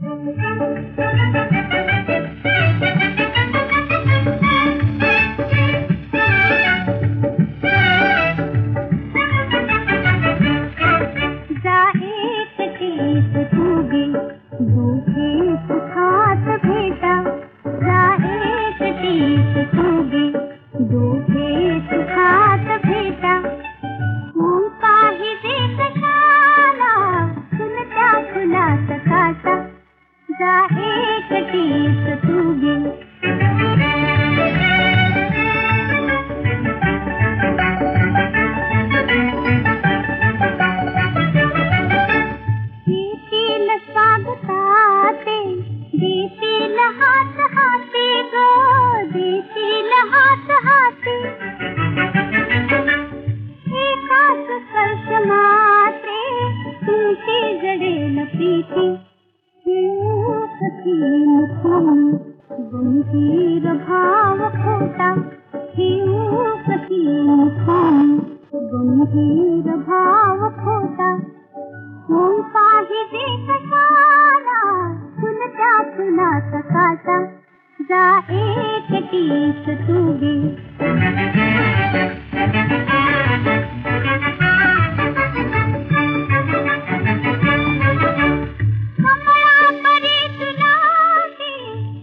Thank you. Mukhani गंभीर भाव खोटा गंभीर भाव खोटा। कशाला फुलत्या फुलाचा काटा जा एकटीच तू गे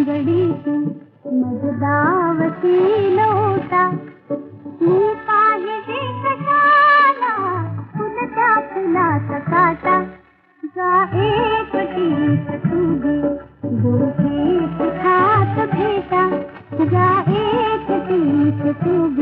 भोंगडी तू मजदावती लोटा। तू पाहिजे कशाला फुलत्या फुलाचा काटा जा एक तू गे दोघे खात भेटा। जा एक टीप तू गे